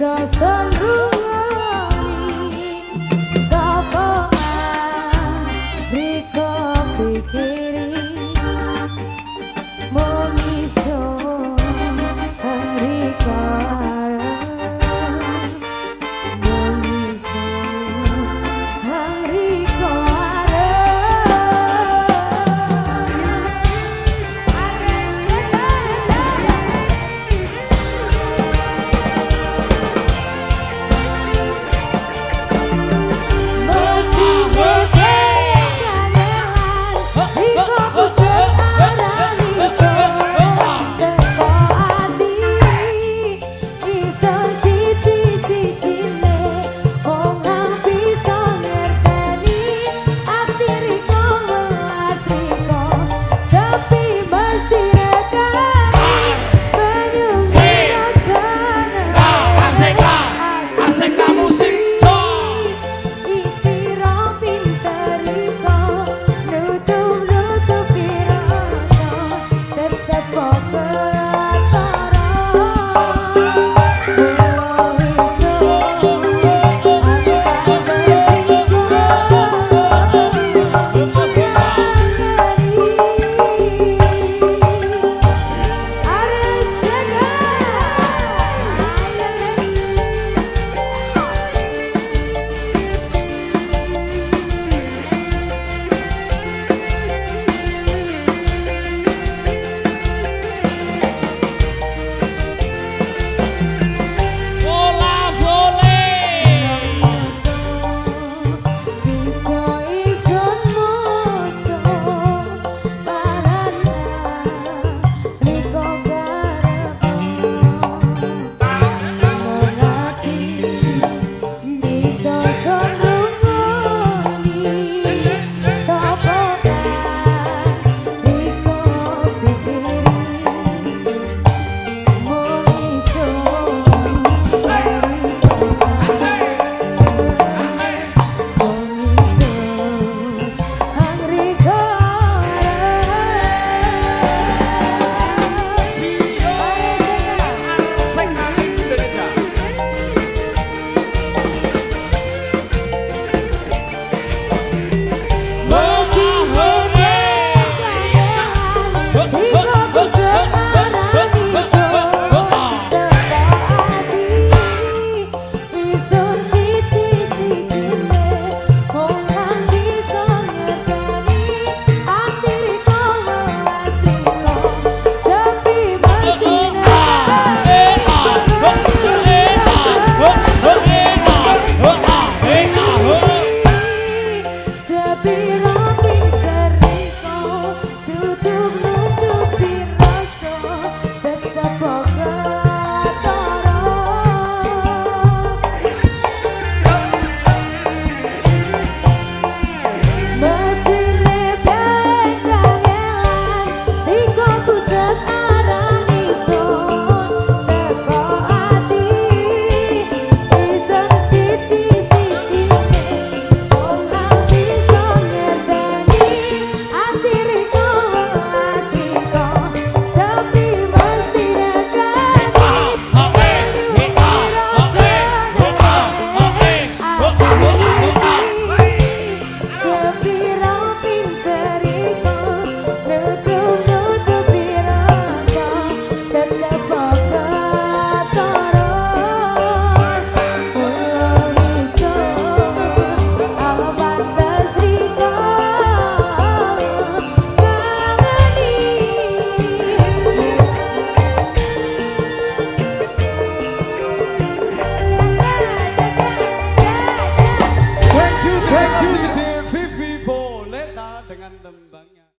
bisa selalu